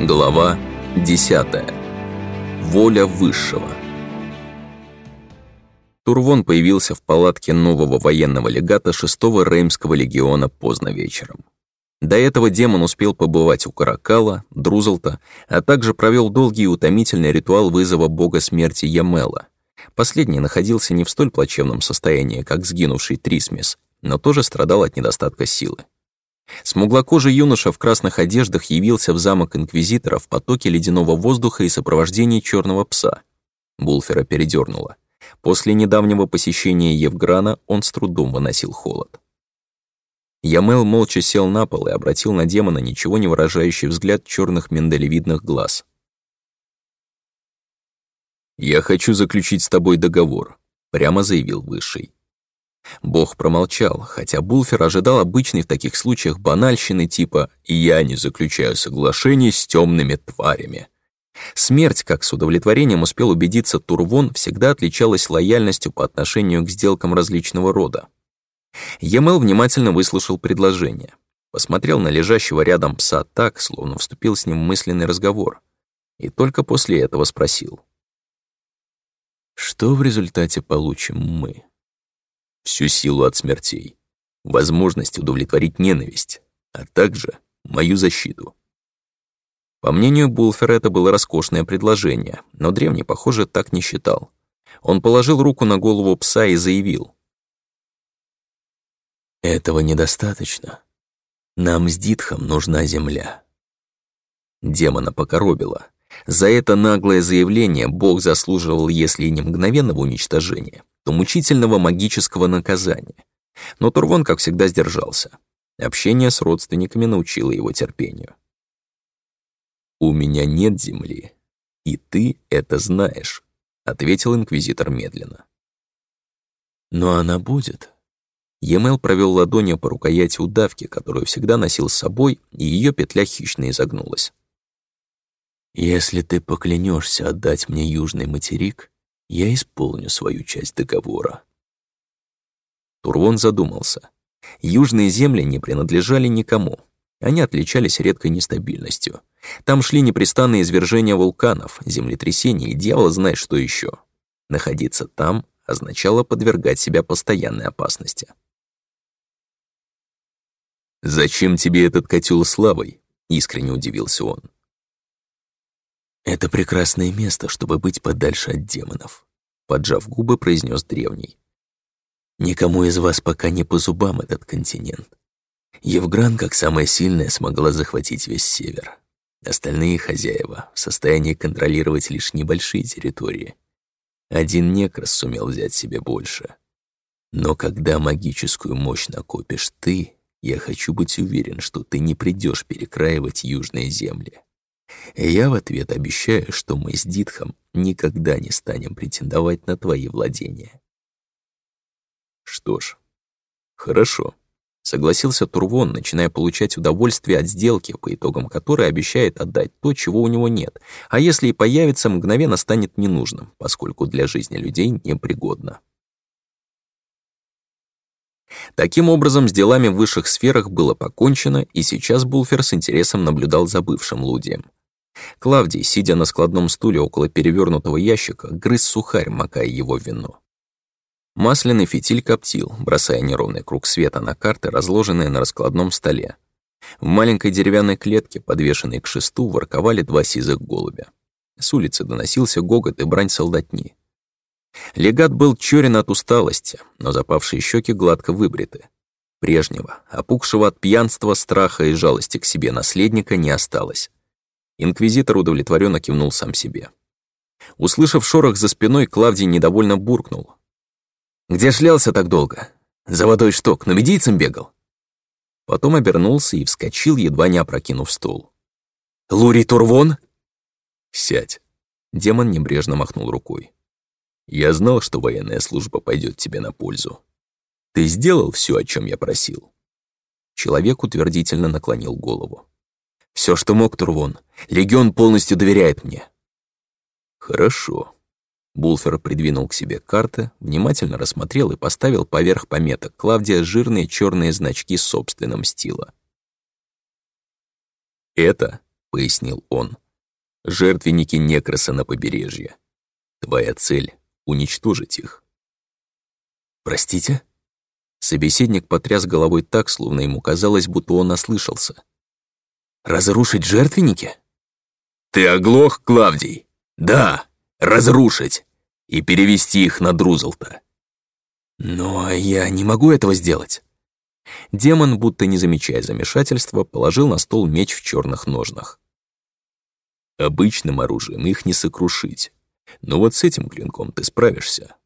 Глава 10. Воля Высшего. Турвон появился в палатке нового военного легата 6-го Реймского легиона поздно вечером. До этого демон успел побывать у Каракала, Друзелта, а также провел долгий и утомительный ритуал вызова бога смерти Ямела. Последний находился не в столь плачевном состоянии, как сгинувший Трисмис, но тоже страдал от недостатка силы. Смуглокожий юноша в красных одеждах явился в замок Инквизитора в потоке ледяного воздуха и сопровождении черного пса. Булфера передернуло. После недавнего посещения Евграна он с трудом выносил холод. Ямел молча сел на пол и обратил на демона ничего не выражающий взгляд черных миндалевидных глаз. «Я хочу заключить с тобой договор», — прямо заявил Высший. Бог промолчал, хотя Булфер ожидал обычной в таких случаях банальщины типа «я не заключаю соглашений с темными тварями». Смерть, как с удовлетворением успел убедиться Турвон, всегда отличалась лояльностью по отношению к сделкам различного рода. Емел внимательно выслушал предложение. Посмотрел на лежащего рядом пса так, словно вступил с ним в мысленный разговор. И только после этого спросил. «Что в результате получим мы?» Всю силу от смертей, возможность удовлетворить ненависть, а также мою защиту. По мнению Булфера, это было роскошное предложение, но древний, похоже, так не считал. Он положил руку на голову пса и заявил. «Этого недостаточно. Нам с Дитхом нужна земля». Демона покоробило. За это наглое заявление Бог заслуживал, если и не мгновенного уничтожения, то мучительного магического наказания. Но Турвон, как всегда, сдержался. Общение с родственниками научило его терпению. «У меня нет земли, и ты это знаешь», — ответил инквизитор медленно. «Но она будет». Емел провел ладонью по рукояти удавки, которую всегда носил с собой, и ее петля хищно изогнулась. «Если ты поклянешься отдать мне южный материк, я исполню свою часть договора». Турвон задумался. Южные земли не принадлежали никому. Они отличались редкой нестабильностью. Там шли непрестанные извержения вулканов, землетрясения и дьявол знает что еще. Находиться там означало подвергать себя постоянной опасности. «Зачем тебе этот котел славой?» — искренне удивился он. «Это прекрасное место, чтобы быть подальше от демонов», — поджав губы, произнес древний. «Никому из вас пока не по зубам этот континент. Евгран, как самая сильная, смогла захватить весь север. Остальные хозяева в состоянии контролировать лишь небольшие территории. Один некрас сумел взять себе больше. Но когда магическую мощь накопишь ты, я хочу быть уверен, что ты не придешь перекраивать южные земли. Я в ответ обещаю, что мы с Дитхом никогда не станем претендовать на твои владения. Что ж, хорошо. Согласился Турвон, начиная получать удовольствие от сделки, по итогам которой обещает отдать то, чего у него нет, а если и появится, мгновенно станет ненужным, поскольку для жизни людей непригодно. Таким образом, с делами в высших сферах было покончено, и сейчас Булфер с интересом наблюдал за бывшим Лудием. Клавдий, сидя на складном стуле около перевернутого ящика, грыз сухарь, макая его вино. Масляный фитиль коптил, бросая неровный круг света на карты, разложенные на раскладном столе. В маленькой деревянной клетке, подвешенной к шесту, ворковали два сизых голубя. С улицы доносился гогот и брань солдатни. Легат был черен от усталости, но запавшие щеки гладко выбриты. Прежнего, опухшего от пьянства, страха и жалости к себе наследника не осталось. Инквизитор удовлетворенно кивнул сам себе. Услышав шорох за спиной, Клавдий недовольно буркнул. «Где шлялся так долго? За водой что, к нумидийцам бегал?» Потом обернулся и вскочил, едва не опрокинув стол. «Лурий Турвон?» «Сядь». Демон небрежно махнул рукой. «Я знал, что военная служба пойдет тебе на пользу. Ты сделал все, о чем я просил?» Человек утвердительно наклонил голову. Все, что мог, Турвон. Легион полностью доверяет мне». «Хорошо». Булфер придвинул к себе карты, внимательно рассмотрел и поставил поверх пометок Клавдия жирные черные значки собственным стила. «Это», — пояснил он. «Жертвенники Некроса на побережье. Твоя цель — уничтожить их». «Простите?» Собеседник потряс головой так, словно ему казалось, будто он ослышался. «Разрушить жертвенники?» «Ты оглох, Клавдий?» «Да, разрушить и перевести их на Друзелта». «Но я не могу этого сделать». Демон, будто не замечая замешательства, положил на стол меч в черных ножнах. Обычным оружием их не сокрушить. Но вот с этим клинком ты справишься.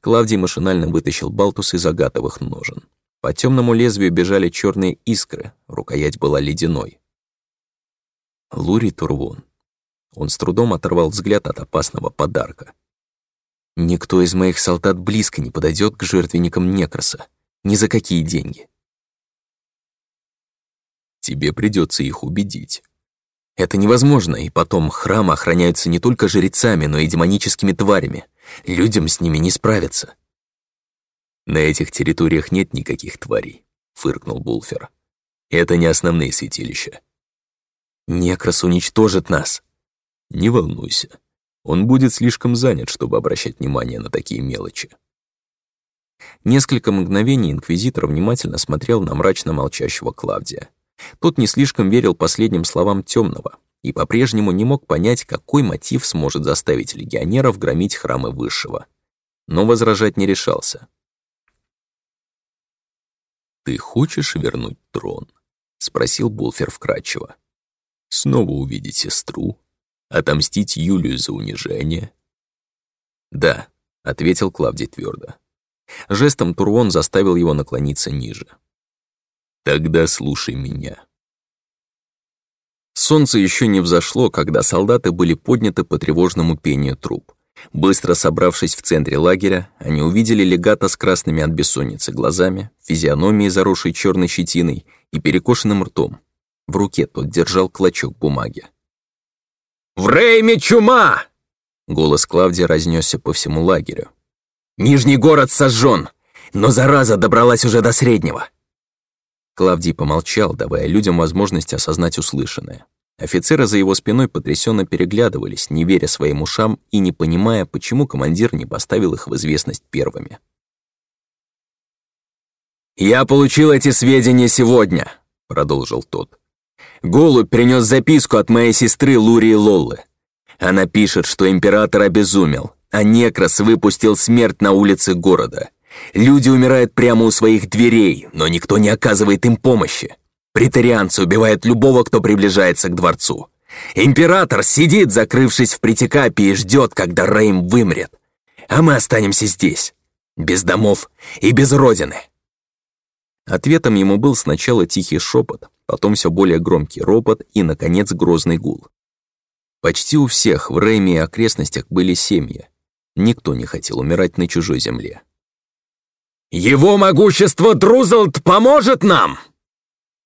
Клавдий машинально вытащил балтус из агатовых ножен. По темному лезвию бежали черные искры, рукоять была ледяной. Лури Турвон. Он с трудом оторвал взгляд от опасного подарка. Никто из моих солдат близко не подойдет к жертвенникам Некроса. Ни за какие деньги. Тебе придется их убедить. Это невозможно, и потом храмы охраняются не только жрецами, но и демоническими тварями. Людям с ними не справиться. На этих территориях нет никаких тварей, фыркнул Булфер. Это не основные святилища. Некрос уничтожит нас. Не волнуйся. Он будет слишком занят, чтобы обращать внимание на такие мелочи. Несколько мгновений инквизитор внимательно смотрел на мрачно молчащего Клавдия. Тот не слишком верил последним словам темного и по-прежнему не мог понять, какой мотив сможет заставить легионеров громить храмы Высшего. Но возражать не решался. «Ты хочешь вернуть трон?» — спросил Булфер вкратчиво. «Снова увидеть сестру? Отомстить Юлию за унижение?» «Да», — ответил Клавдий твердо. Жестом Турвон заставил его наклониться ниже. «Тогда слушай меня». Солнце еще не взошло, когда солдаты были подняты по тревожному пению труп. Быстро собравшись в центре лагеря, они увидели легата с красными от бессонницы глазами, физиономией, заросшей черной щетиной и перекошенным ртом. В руке тот держал клочок бумаги. «В Рейме чума!» Голос Клавдия разнесся по всему лагерю. «Нижний город сожжен, но зараза добралась уже до среднего!» Клавдий помолчал, давая людям возможность осознать услышанное. Офицеры за его спиной потрясенно переглядывались, не веря своим ушам и не понимая, почему командир не поставил их в известность первыми. «Я получил эти сведения сегодня», — продолжил тот. «Голубь принес записку от моей сестры Лурии Лоллы. Она пишет, что император обезумел, а Некрос выпустил смерть на улице города. Люди умирают прямо у своих дверей, но никто не оказывает им помощи. Претарианцы убивают любого, кто приближается к дворцу. Император сидит, закрывшись в притекапе, и ждет, когда Рейм вымрет. А мы останемся здесь, без домов и без родины. Ответом ему был сначала тихий шепот, потом все более громкий ропот и, наконец, грозный гул. Почти у всех в Рейме и окрестностях были семьи. Никто не хотел умирать на чужой земле. «Его могущество Друзелд поможет нам!»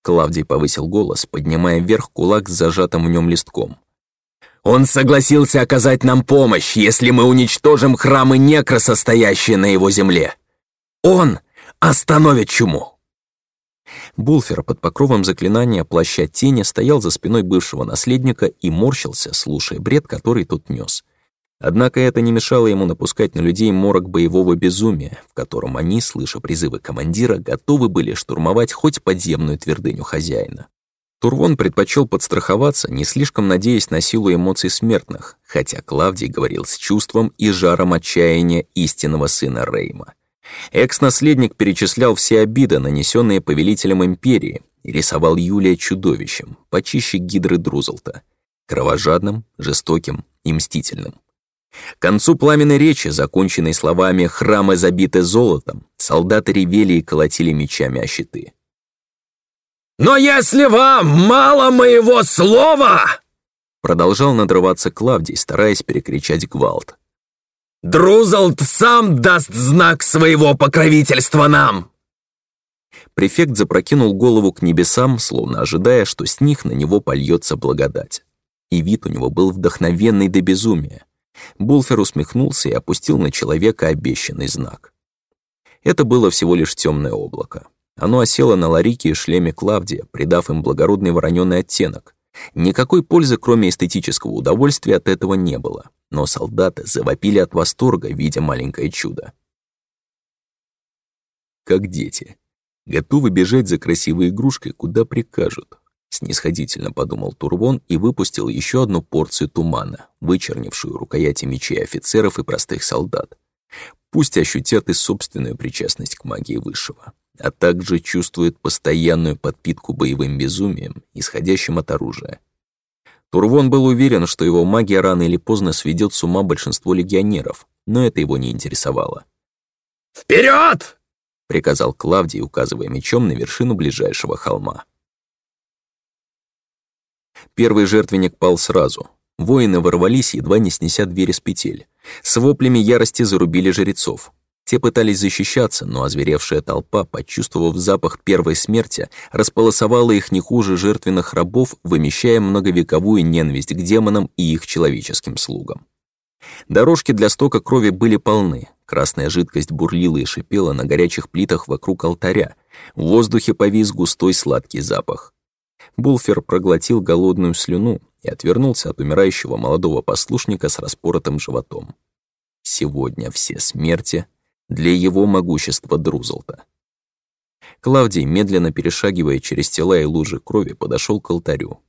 Клавдий повысил голос, поднимая вверх кулак с зажатым в нем листком. «Он согласился оказать нам помощь, если мы уничтожим храмы Некроса, стоящие на его земле. Он остановит чуму!» Булфер под покровом заклинания плаща тени стоял за спиной бывшего наследника и морщился, слушая бред, который тот нес. Однако это не мешало ему напускать на людей морок боевого безумия, в котором они, слыша призывы командира, готовы были штурмовать хоть подземную твердыню хозяина. Турвон предпочел подстраховаться, не слишком надеясь на силу эмоций смертных, хотя Клавдий говорил с чувством и жаром отчаяния истинного сына Рейма. Экс-наследник перечислял все обиды, нанесенные повелителем империи, и рисовал Юлия чудовищем, почище гидры Друзелта, кровожадным, жестоким и мстительным. К концу пламенной речи, законченной словами «храмы забиты золотом», солдаты ревели и колотили мечами о щиты. «Но если вам мало моего слова!» Продолжал надрываться Клавдий, стараясь перекричать гвалт. Друзалд сам даст знак своего покровительства нам!» Префект запрокинул голову к небесам, словно ожидая, что с них на него польется благодать. И вид у него был вдохновенный до безумия. Булфер усмехнулся и опустил на человека обещанный знак. Это было всего лишь темное облако. Оно осело на ларике и шлеме Клавдия, придав им благородный вороненый оттенок, Никакой пользы, кроме эстетического удовольствия, от этого не было, но солдаты завопили от восторга, видя маленькое чудо. Как дети. Готовы бежать за красивой игрушкой, куда прикажут. Снисходительно подумал Турвон и выпустил еще одну порцию тумана, вычернившую рукояти мечей офицеров и простых солдат. Пусть ощутят и собственную причастность к магии Высшего, а также чувствуют постоянную подпитку боевым безумием, исходящим от оружия. Турвон был уверен, что его магия рано или поздно сведет с ума большинство легионеров, но это его не интересовало. «Вперед!» — приказал Клавдий, указывая мечом на вершину ближайшего холма. Первый жертвенник пал сразу. Воины ворвались, едва не снеся двери с петель. С воплями ярости зарубили жрецов. Те пытались защищаться, но озверевшая толпа, почувствовав запах первой смерти, располосовала их не хуже жертвенных рабов, вымещая многовековую ненависть к демонам и их человеческим слугам. Дорожки для стока крови были полны. Красная жидкость бурлила и шипела на горячих плитах вокруг алтаря. В воздухе повис густой сладкий запах. Булфер проглотил голодную слюну и отвернулся от умирающего молодого послушника с распоротым животом. Сегодня все смерти для его могущества Друзолта. Клавдий, медленно перешагивая через тела и лужи крови, подошел к алтарю.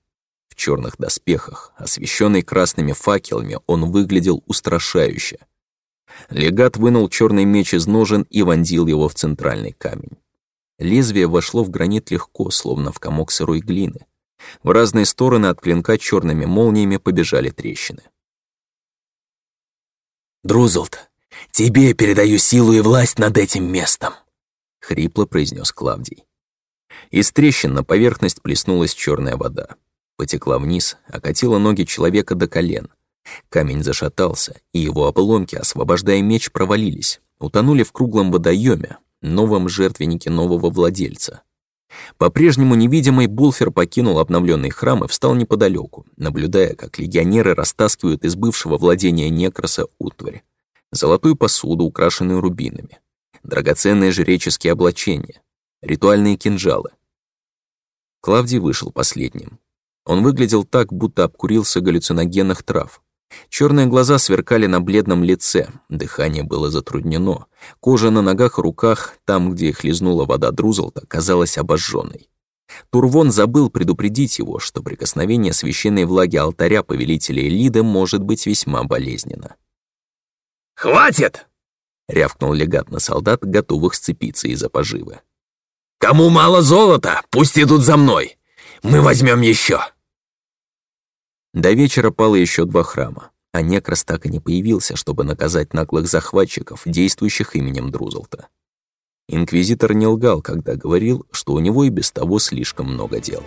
В черных доспехах, освещенный красными факелами, он выглядел устрашающе. Легат вынул черный меч из ножен и вонзил его в центральный камень. Лезвие вошло в гранит легко, словно в комок сырой глины. В разные стороны от клинка черными молниями побежали трещины. «Друзлд, тебе передаю силу и власть над этим местом», — хрипло произнес Клавдий. Из трещин на поверхность плеснулась черная вода. Потекла вниз, окатила ноги человека до колен. Камень зашатался, и его обломки, освобождая меч, провалились, утонули в круглом водоеме, новом жертвеннике нового владельца. По-прежнему невидимый Булфер покинул обновленный храм и встал неподалеку, наблюдая, как легионеры растаскивают из бывшего владения Некроса утварь. Золотую посуду, украшенную рубинами, драгоценные жреческие облачения, ритуальные кинжалы. Клавдий вышел последним. Он выглядел так, будто обкурился галлюциногенных трав. Черные глаза сверкали на бледном лице, дыхание было затруднено. Кожа на ногах и руках, там, где их лизнула вода Друзолта, казалась обожженной. Турвон забыл предупредить его, что прикосновение священной влаги алтаря повелителя Элиды может быть весьма болезненно. «Хватит!» — рявкнул легат на солдат, готовых сцепиться из-за поживы. «Кому мало золота, пусть идут за мной. Мы возьмем еще. До вечера пало еще два храма, а Некрас так и не появился, чтобы наказать наглых захватчиков, действующих именем Друзолта. Инквизитор не лгал, когда говорил, что у него и без того слишком много дел.